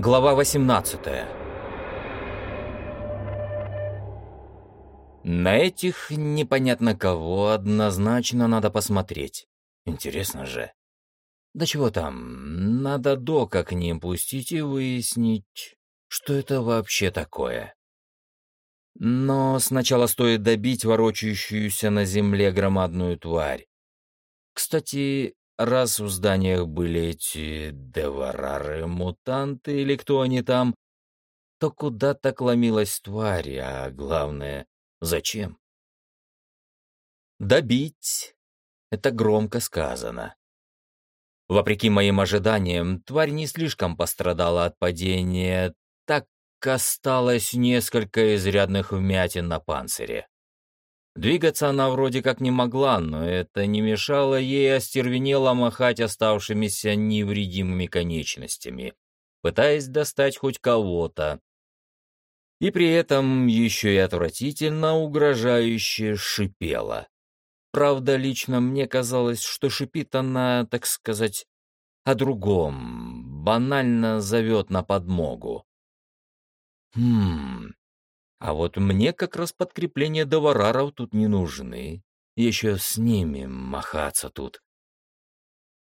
Глава 18 На этих непонятно кого однозначно надо посмотреть. Интересно же. Да чего там, надо Дока к ним пустить и выяснить, что это вообще такое. Но сначала стоит добить ворочающуюся на земле громадную тварь. Кстати, раз в зданиях были эти деварары, мутанты или кто они там, то куда так ломилась тварь, а главное, зачем? Добить — это громко сказано. Вопреки моим ожиданиям, тварь не слишком пострадала от падения, так осталось несколько изрядных вмятин на панцире. Двигаться она вроде как не могла, но это не мешало ей остервенело махать оставшимися невредимыми конечностями, пытаясь достать хоть кого-то. И при этом еще и отвратительно угрожающе шипела. Правда, лично мне казалось, что шипит она, так сказать, о другом, банально зовет на подмогу. Хм, а вот мне как раз подкрепление довараров тут не нужны. Еще с ними махаться тут.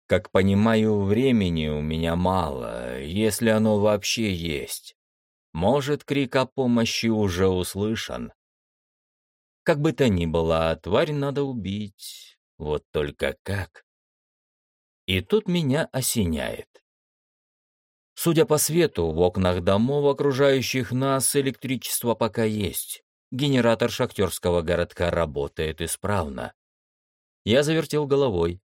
Как понимаю, времени у меня мало, если оно вообще есть. Может, крик о помощи уже услышан. Как бы то ни было, тварь надо убить. Вот только как? И тут меня осеняет. Судя по свету, в окнах домов, окружающих нас, электричество пока есть. Генератор шахтерского городка работает исправно. Я завертел головой.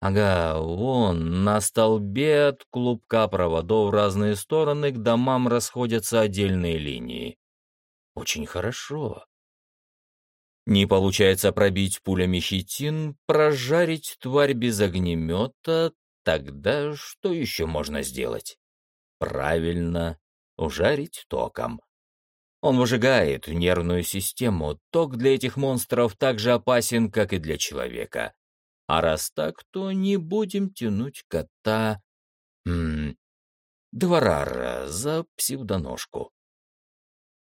Ага, вон, на столбе от клубка проводов в разные стороны к домам расходятся отдельные линии. Очень хорошо. Не получается пробить пулями хитин, прожарить тварь без огнемета, тогда что еще можно сделать? Правильно, ужарить током. Он выжигает нервную систему. Ток для этих монстров так же опасен, как и для человека. А раз так, то не будем тянуть кота... М Дварара за псевдоножку.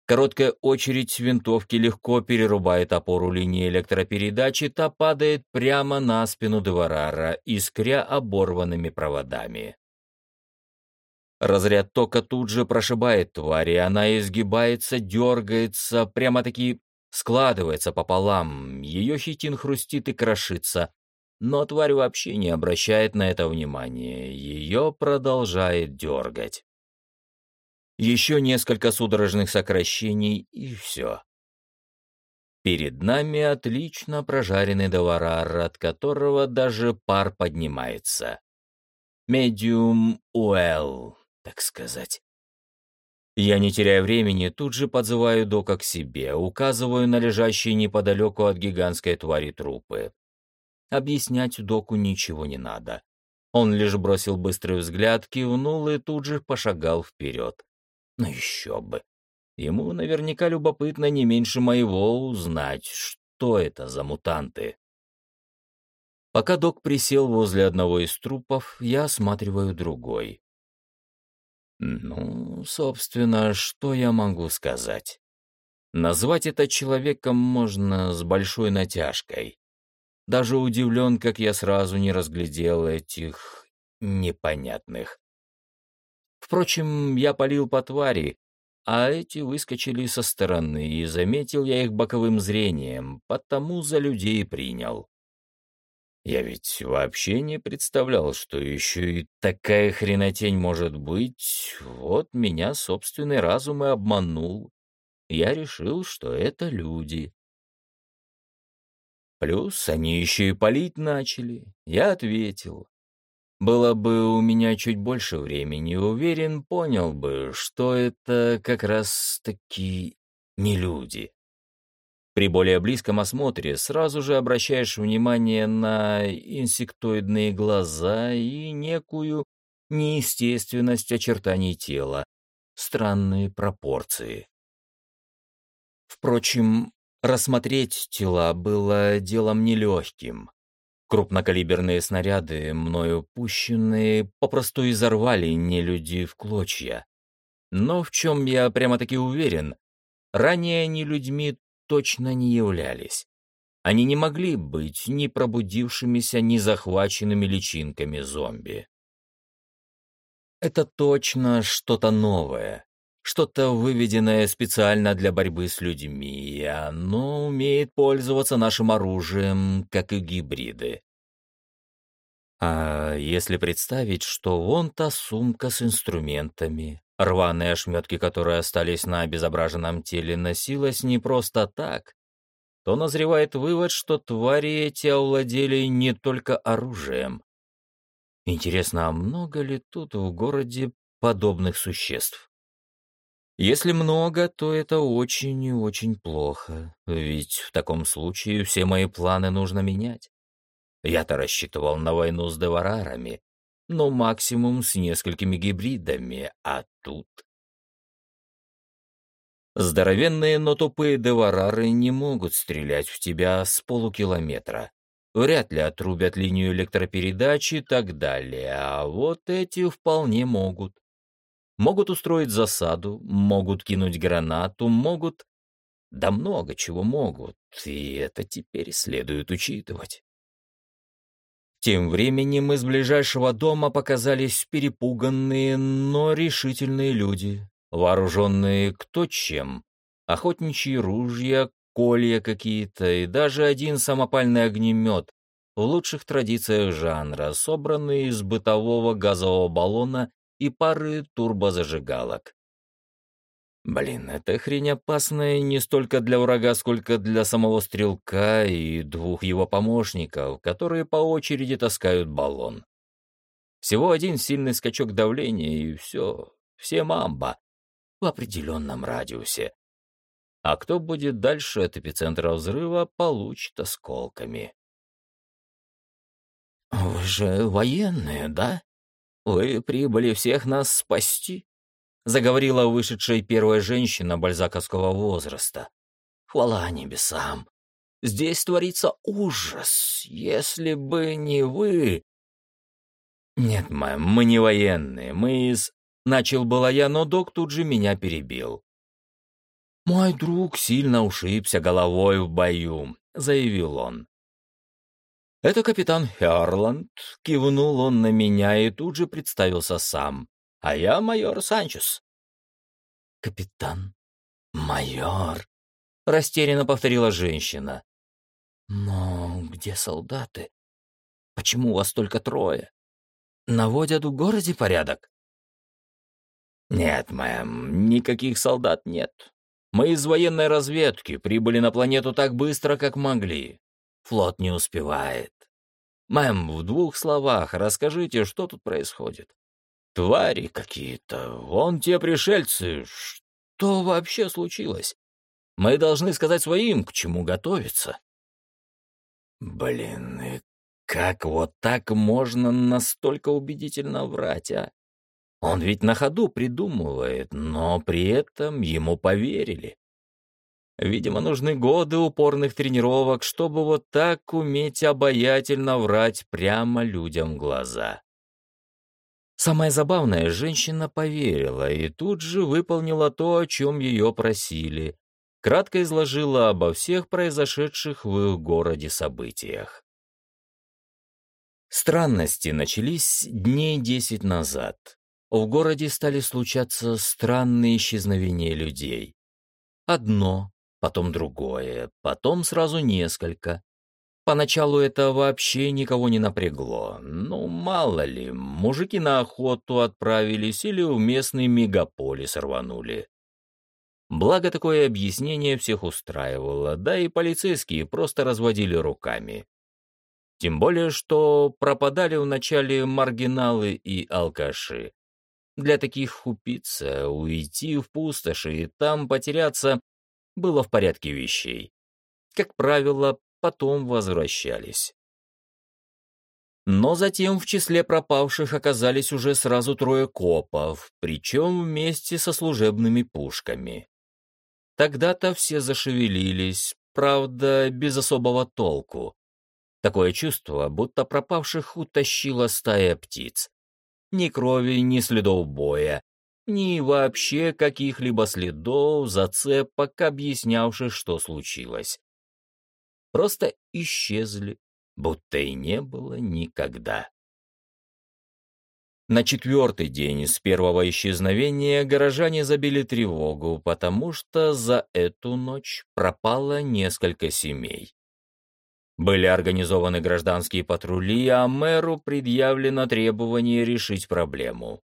Короткая очередь винтовки легко перерубает опору линии электропередачи, та падает прямо на спину Дварара, искря оборванными проводами. Разряд тока тут же прошибает тварь, и она изгибается, дергается, прямо-таки складывается пополам. Ее хитин хрустит и крошится. Но тварь вообще не обращает на это внимания. Ее продолжает дергать. Еще несколько судорожных сокращений, и все. Перед нами отлично прожаренный доварар, от которого даже пар поднимается. Медиум уэлл так сказать. Я, не теряя времени, тут же подзываю Дока к себе, указываю на лежащие неподалеку от гигантской твари трупы. Объяснять Доку ничего не надо. Он лишь бросил быстрый взгляд, кивнул и тут же пошагал вперед. Ну еще бы. Ему наверняка любопытно не меньше моего узнать, что это за мутанты. Пока док присел возле одного из трупов, я осматриваю другой. Ну, собственно, что я могу сказать? Назвать это человеком можно с большой натяжкой. Даже удивлен, как я сразу не разглядел этих непонятных. Впрочем, я полил по твари, а эти выскочили со стороны, и заметил я их боковым зрением, потому за людей принял. Я ведь вообще не представлял, что еще и такая хренотень может быть. Вот меня собственный разум и обманул. Я решил, что это люди. Плюс они еще и палить начали. Я ответил. Было бы у меня чуть больше времени, уверен, понял бы, что это как раз-таки не люди. При более близком осмотре сразу же обращаешь внимание на инсектоидные глаза и некую неестественность очертаний тела, странные пропорции. Впрочем, рассмотреть тела было делом нелегким. Крупнокалиберные снаряды, мною пущенные, попросту изорвали нелюди в клочья. Но в чем я прямо-таки уверен, ранее они людьми точно не являлись. Они не могли быть ни пробудившимися, ни захваченными личинками зомби. Это точно что-то новое, что-то выведенное специально для борьбы с людьми, и оно умеет пользоваться нашим оружием, как и гибриды. А если представить, что вон та сумка с инструментами, рваные ошметки, которые остались на обезображенном теле, носилась не просто так, то назревает вывод, что твари эти овладели не только оружием. Интересно, а много ли тут в городе подобных существ? Если много, то это очень и очень плохо, ведь в таком случае все мои планы нужно менять. Я-то рассчитывал на войну с деварарами, но максимум с несколькими гибридами, а тут... Здоровенные, но тупые деварары не могут стрелять в тебя с полукилометра. Вряд ли отрубят линию электропередачи и так далее, а вот эти вполне могут. Могут устроить засаду, могут кинуть гранату, могут... Да много чего могут, и это теперь следует учитывать. Тем временем из ближайшего дома показались перепуганные, но решительные люди, вооруженные кто чем. Охотничьи ружья, колья какие-то и даже один самопальный огнемет в лучших традициях жанра, собранный из бытового газового баллона и пары турбозажигалок. Блин, эта хрень опасная не столько для врага, сколько для самого стрелка и двух его помощников, которые по очереди таскают баллон. Всего один сильный скачок давления, и все, все мамба в определенном радиусе. А кто будет дальше от эпицентра взрыва, получит осколками. «Вы же военные, да? Вы прибыли всех нас спасти?» Заговорила вышедшая первая женщина бальзаковского возраста. «Хвала небесам! Здесь творится ужас! Если бы не вы...» «Нет, мэм, мы не военные, мы из...» Начал было я, но док тут же меня перебил. «Мой друг сильно ушибся головой в бою», — заявил он. «Это капитан Херланд», — кивнул он на меня и тут же представился сам. «А я майор Санчес». «Капитан? Майор?» — растерянно повторила женщина. «Но где солдаты? Почему вас только трое? Наводят в городе порядок?» «Нет, мэм, никаких солдат нет. Мы из военной разведки прибыли на планету так быстро, как могли. Флот не успевает. Мэм, в двух словах расскажите, что тут происходит. Твари какие-то, вон те пришельцы. Что вообще случилось? Мы должны сказать своим, к чему готовиться». Блин, и как вот так можно настолько убедительно врать, а? Он ведь на ходу придумывает, но при этом ему поверили. Видимо, нужны годы упорных тренировок, чтобы вот так уметь обаятельно врать прямо людям в глаза. Самое забавное, женщина поверила и тут же выполнила то, о чем ее просили. Кратко изложила обо всех произошедших в их городе событиях. Странности начались дней десять назад в городе стали случаться странные исчезновения людей. Одно, потом другое, потом сразу несколько. Поначалу это вообще никого не напрягло. Ну, мало ли, мужики на охоту отправились или в местный мегаполис рванули. Благо такое объяснение всех устраивало, да и полицейские просто разводили руками. Тем более, что пропадали вначале маргиналы и алкаши. Для таких упиться, уйти в пустоши и там потеряться было в порядке вещей. Как правило, потом возвращались. Но затем в числе пропавших оказались уже сразу трое копов, причем вместе со служебными пушками. Тогда-то все зашевелились, правда, без особого толку. Такое чувство, будто пропавших утащила стая птиц. Ни крови, ни следов боя. ни вообще каких-либо следов, зацепок, объяснявших, что случилось. Просто исчезли, будто и не было никогда. На четвертый день с первого исчезновения горожане забили тревогу, потому что за эту ночь пропало несколько семей. Были организованы гражданские патрули, а мэру предъявлено требование решить проблему.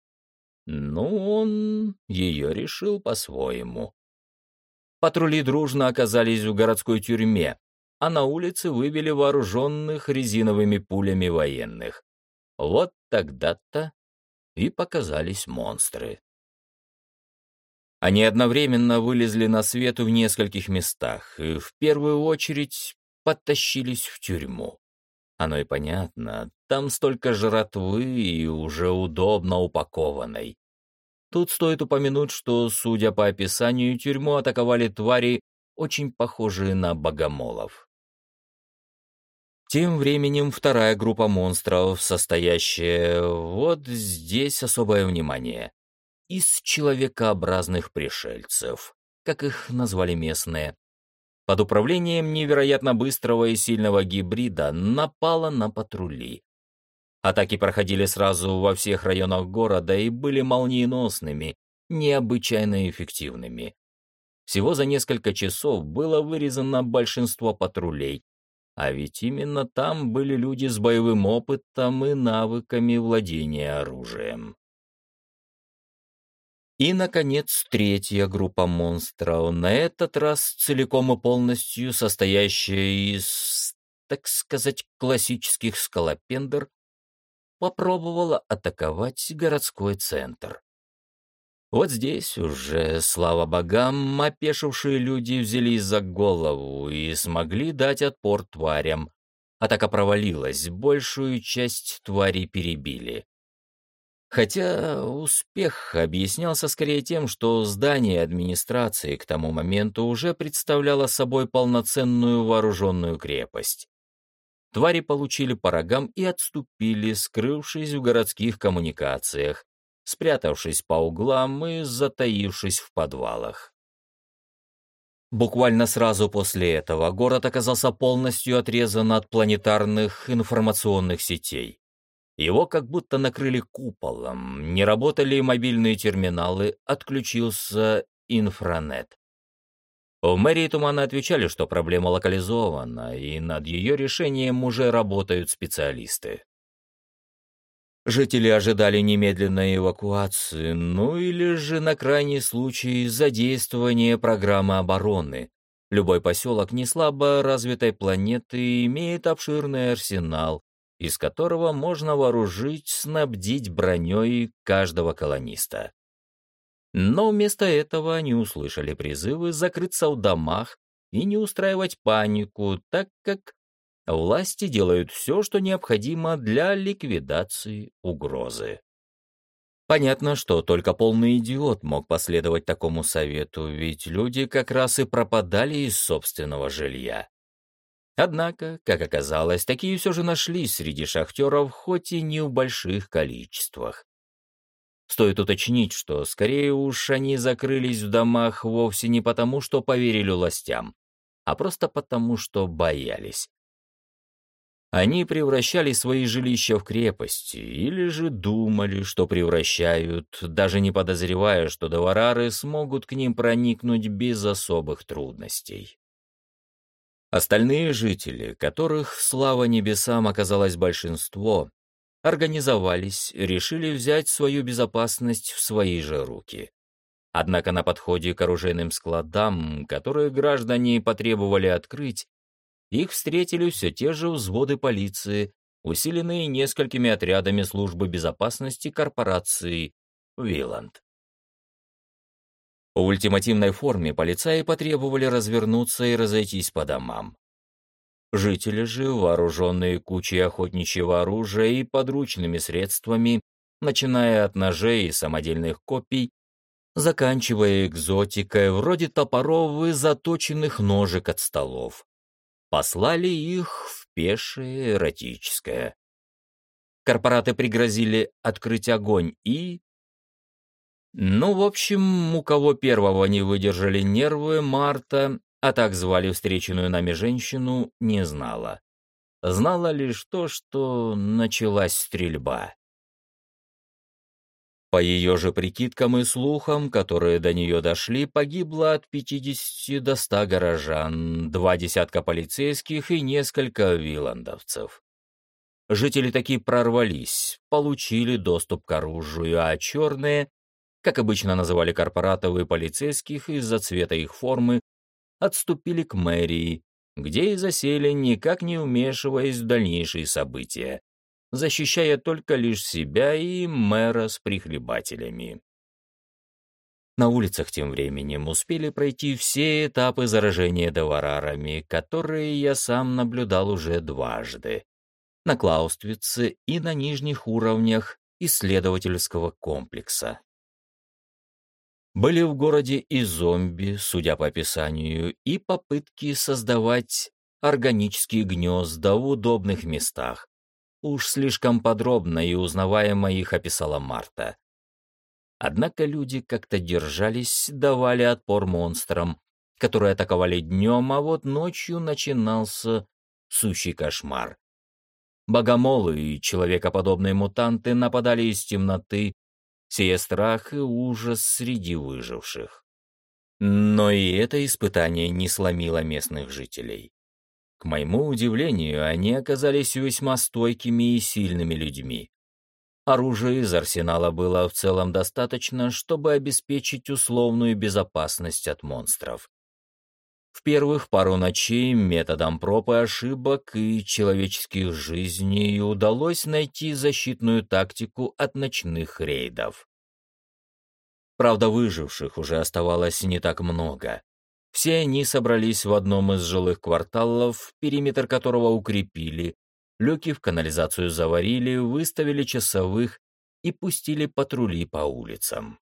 Ну, он ее решил по-своему. Патрули дружно оказались в городской тюрьме, а на улице вывели вооруженных резиновыми пулями военных. Вот тогда-то и показались монстры. Они одновременно вылезли на свет в нескольких местах и в первую очередь подтащились в тюрьму. Оно и понятно, там столько жратвы и уже удобно упакованной. Тут стоит упомянуть, что, судя по описанию, тюрьму атаковали твари, очень похожие на богомолов. Тем временем вторая группа монстров, состоящая вот здесь особое внимание, из человекообразных пришельцев, как их назвали местные, под управлением невероятно быстрого и сильного гибрида напала на патрули. Атаки проходили сразу во всех районах города и были молниеносными, необычайно эффективными. Всего за несколько часов было вырезано большинство патрулей, а ведь именно там были люди с боевым опытом и навыками владения оружием. И, наконец, третья группа монстров, на этот раз целиком и полностью состоящая из, так сказать, классических скалопендр, попробовала атаковать городской центр. Вот здесь уже, слава богам, опешившие люди взялись за голову и смогли дать отпор тварям. Атака провалилась, большую часть тварей перебили. Хотя успех объяснялся скорее тем, что здание администрации к тому моменту уже представляло собой полноценную вооруженную крепость. Твари получили по рогам и отступили, скрывшись в городских коммуникациях, спрятавшись по углам и затаившись в подвалах. Буквально сразу после этого город оказался полностью отрезан от планетарных информационных сетей. Его как будто накрыли куполом, не работали мобильные терминалы, отключился инфранет. В мэрии Тумана отвечали, что проблема локализована, и над ее решением уже работают специалисты. Жители ожидали немедленной эвакуации, ну или же на крайний случай задействования программы обороны. Любой поселок не слабо развитой планеты имеет обширный арсенал, из которого можно вооружить, снабдить броней каждого колониста. Но вместо этого они услышали призывы закрыться в домах и не устраивать панику, так как власти делают все, что необходимо для ликвидации угрозы. Понятно, что только полный идиот мог последовать такому совету, ведь люди как раз и пропадали из собственного жилья. Однако, как оказалось, такие все же нашлись среди шахтеров, хоть и не в больших количествах. Стоит уточнить, что скорее уж они закрылись в домах вовсе не потому, что поверили властям, а просто потому, что боялись. Они превращали свои жилища в крепости или же думали, что превращают, даже не подозревая, что доварары смогут к ним проникнуть без особых трудностей. Остальные жители, которых, слава небесам, оказалось большинство, организовались, решили взять свою безопасность в свои же руки. Однако на подходе к оружейным складам, которые граждане потребовали открыть, их встретили все те же взводы полиции, усиленные несколькими отрядами службы безопасности корпорации «Виланд». В ультимативной форме полицаи потребовали развернуться и разойтись по домам. Жители же, вооруженные кучей охотничьего оружия и подручными средствами, начиная от ножей и самодельных копий, заканчивая экзотикой вроде топоров и заточенных ножек от столов, послали их в пешее эротическое. Корпораты пригрозили открыть огонь и... Ну, в общем, у кого первого не выдержали нервы, Марта, а так звали встреченную нами женщину, не знала. Знала лишь то, что началась стрельба. По ее же прикидкам и слухам, которые до нее дошли, погибло от 50 до 100 горожан, два десятка полицейских и несколько виландовцев. Жители таки прорвались, получили доступ к оружию, а черные, как обычно называли корпоратов и полицейских из-за цвета их формы, отступили к мэрии, где и засели, никак не вмешиваясь в дальнейшие события защищая только лишь себя и мэра с прихлебателями. На улицах тем временем успели пройти все этапы заражения доварарами, которые я сам наблюдал уже дважды. На Клауствице и на нижних уровнях исследовательского комплекса. Были в городе и зомби, судя по описанию, и попытки создавать органические гнезда в удобных местах, Уж слишком подробно и узнаваемо их описала Марта. Однако люди как-то держались, давали отпор монстрам, которые атаковали днем, а вот ночью начинался сущий кошмар. Богомолы и человекоподобные мутанты нападали из темноты, сея страх и ужас среди выживших. Но и это испытание не сломило местных жителей. К моему удивлению, они оказались весьма стойкими и сильными людьми. Оружия из арсенала было в целом достаточно, чтобы обеспечить условную безопасность от монстров. В первых пару ночей методом проб и ошибок и человеческих жизней удалось найти защитную тактику от ночных рейдов. Правда, выживших уже оставалось не так много. Все они собрались в одном из жилых кварталов, периметр которого укрепили, люки в канализацию заварили, выставили часовых и пустили патрули по улицам.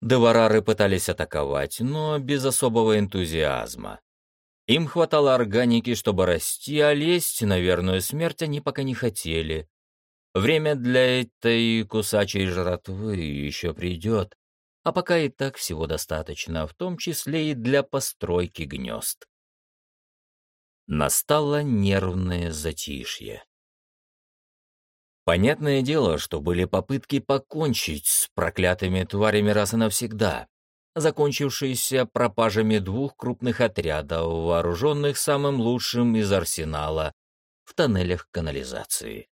Деварары пытались атаковать, но без особого энтузиазма. Им хватало органики, чтобы расти, а лезть на верную смерть они пока не хотели. Время для этой кусачей жратвы еще придет, а пока и так всего достаточно, в том числе и для постройки гнезд. Настало нервное затишье. Понятное дело, что были попытки покончить с проклятыми тварями раз и навсегда, закончившиеся пропажами двух крупных отрядов, вооруженных самым лучшим из арсенала в тоннелях канализации.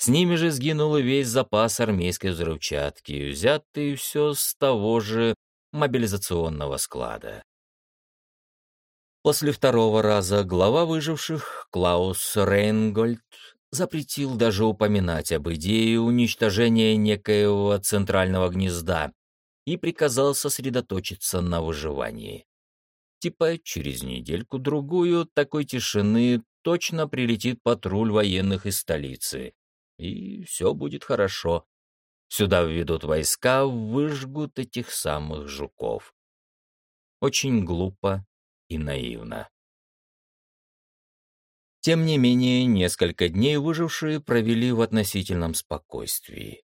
С ними же сгинул и весь запас армейской взрывчатки, взятый все с того же мобилизационного склада. После второго раза глава выживших, Клаус Рейнгольд, запретил даже упоминать об идее уничтожения некоего центрального гнезда и приказал сосредоточиться на выживании. Типа через недельку-другую такой тишины точно прилетит патруль военных из столицы, и все будет хорошо. Сюда введут войска, выжгут этих самых жуков. Очень глупо и наивно. Тем не менее, несколько дней выжившие провели в относительном спокойствии.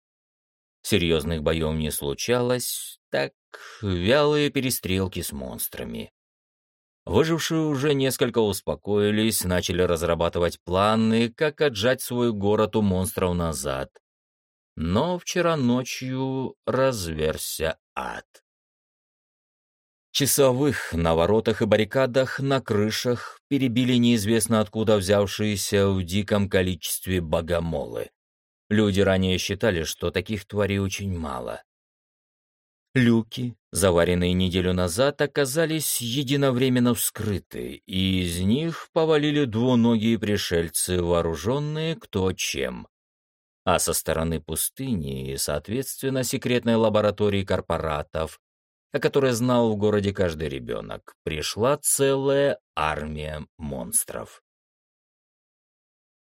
Серьезных боев не случалось, так вялые перестрелки с монстрами. Выжившие уже несколько успокоились, начали разрабатывать планы, как отжать свой город у монстров назад. Но вчера ночью разверся ад. Часовых на воротах и баррикадах на крышах перебили неизвестно откуда взявшиеся в диком количестве богомолы. Люди ранее считали, что таких тварей очень мало. Люки, заваренные неделю назад, оказались единовременно вскрыты, и из них повалили двуногие пришельцы, вооруженные кто чем. А со стороны пустыни и, соответственно, секретной лаборатории корпоратов, о которой знал в городе каждый ребенок, пришла целая армия монстров.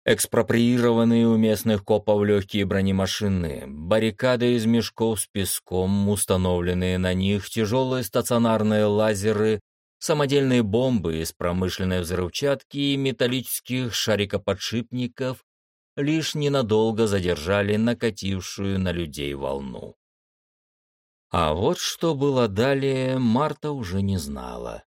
Экспроприированные у местных копов легкие бронемашины, баррикады из мешков с песком, установленные на них тяжелые стационарные лазеры, самодельные бомбы из промышленной взрывчатки и металлических шарикоподшипников лишь ненадолго задержали накатившую на людей волну. А вот что было далее, Марта уже не знала.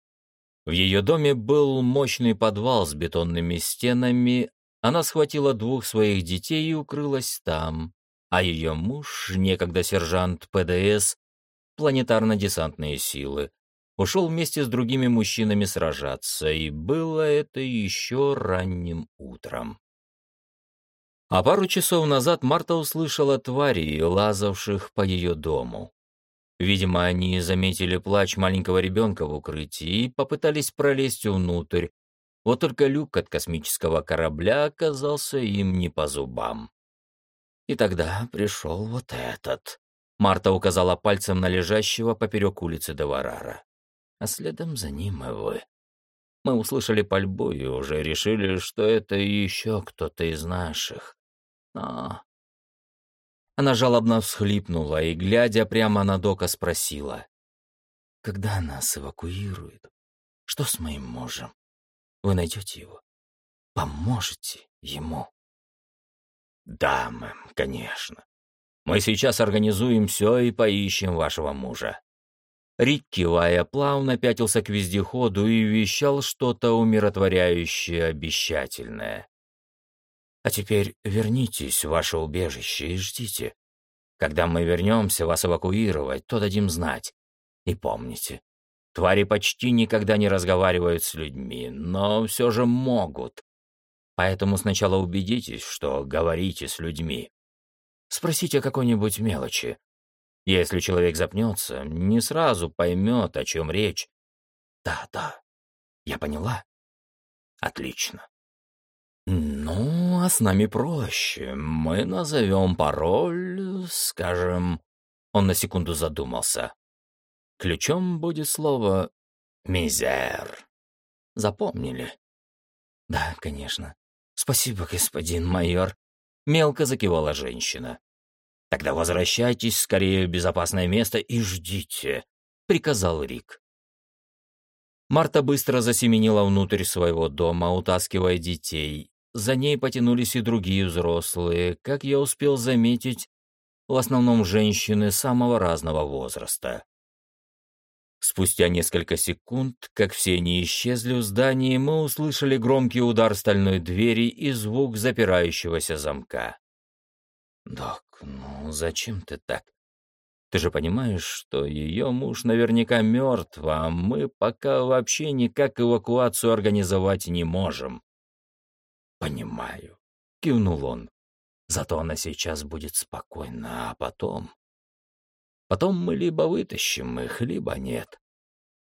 В ее доме был мощный подвал с бетонными стенами, она схватила двух своих детей и укрылась там, а ее муж, некогда сержант ПДС, планетарно-десантные силы, ушел вместе с другими мужчинами сражаться, и было это еще ранним утром. А пару часов назад Марта услышала тварей, лазавших по ее дому. Видимо, они заметили плач маленького ребенка в укрытии и попытались пролезть внутрь. Вот только люк от космического корабля оказался им не по зубам. И тогда пришел вот этот. Марта указала пальцем на лежащего поперек улицы Деварара. А следом за ним и вы. Мы услышали пальбу и уже решили, что это еще кто-то из наших. Но... Она жалобно всхлипнула и, глядя прямо на Дока, спросила. «Когда нас эвакуируют? Что с моим мужем? Вы найдете его? Поможете ему?» «Да, мэм, конечно. Мы сейчас организуем все и поищем вашего мужа». Рик, кивая, плавно пятился к вездеходу и вещал что-то умиротворяющее, обещательное. «А теперь вернитесь в ваше убежище и ждите. Когда мы вернемся вас эвакуировать, то дадим знать. И помните, твари почти никогда не разговаривают с людьми, но все же могут. Поэтому сначала убедитесь, что говорите с людьми. Спросите о какой-нибудь мелочи. Если человек запнется, не сразу поймет, о чем речь. Да, да, я поняла. Отлично. Ну, а с нами проще. Мы назовем пароль, скажем... Он на секунду задумался. Ключом будет слово «мизер». Запомнили? Да, конечно. «Спасибо, господин майор», — мелко закивала женщина. «Тогда возвращайтесь скорее в безопасное место и ждите», — приказал Рик. Марта быстро засеменила внутрь своего дома, утаскивая детей. За ней потянулись и другие взрослые, как я успел заметить, в основном женщины самого разного возраста. Спустя несколько секунд, как все они исчезли в здании, мы услышали громкий удар стальной двери и звук запирающегося замка. «Док, ну зачем ты так? Ты же понимаешь, что ее муж наверняка мертв, а мы пока вообще никак эвакуацию организовать не можем». «Понимаю», — кивнул он. «Зато она сейчас будет спокойна, а потом...» Потом мы либо вытащим их, либо нет.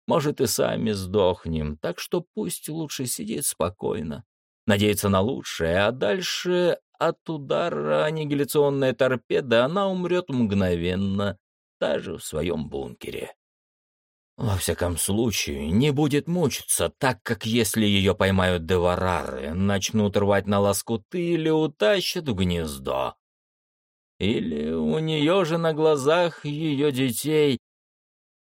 Может, и сами сдохнем, так что пусть лучше сидит спокойно, надеется на лучшее, а дальше от удара аннигиляционная торпеда она умрет мгновенно, даже в своем бункере. Во всяком случае, не будет мучиться, так как если ее поймают деварары, начнут рвать на лоскуты или утащат в гнездо. Или у нее же на глазах ее детей.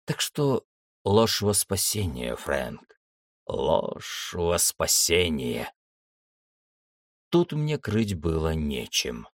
Так что ложь во спасение, Фрэнк. Ложь во спасение. Тут мне крыть было нечем.